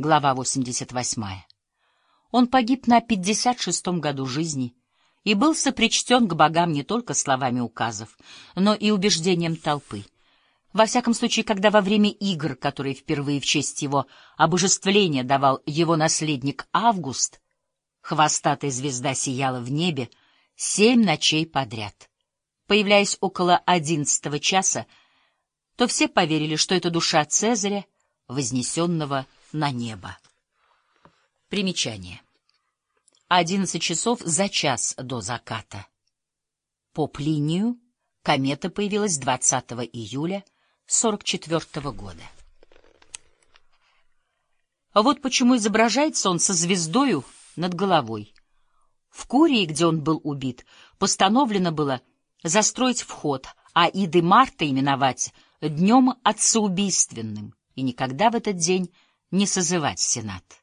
Глава 88. Он погиб на 56-м году жизни и был сопричтен к богам не только словами указов, но и убеждением толпы. Во всяком случае, когда во время игр, которые впервые в честь его обожествления давал его наследник Август, хвостатая звезда сияла в небе семь ночей подряд. Появляясь около одиннадцатого часа, то все поверили, что это душа Цезаря, вознесенного на небо. Примечание. Одиннадцать часов за час до заката. По Плинию комета появилась 20 июля 44 года. Вот почему изображается он со звездою над головой. В Курии, где он был убит, постановлено было застроить вход, а Иды Марта именовать днем отцеубийственным и никогда в этот день не созывать Сенат.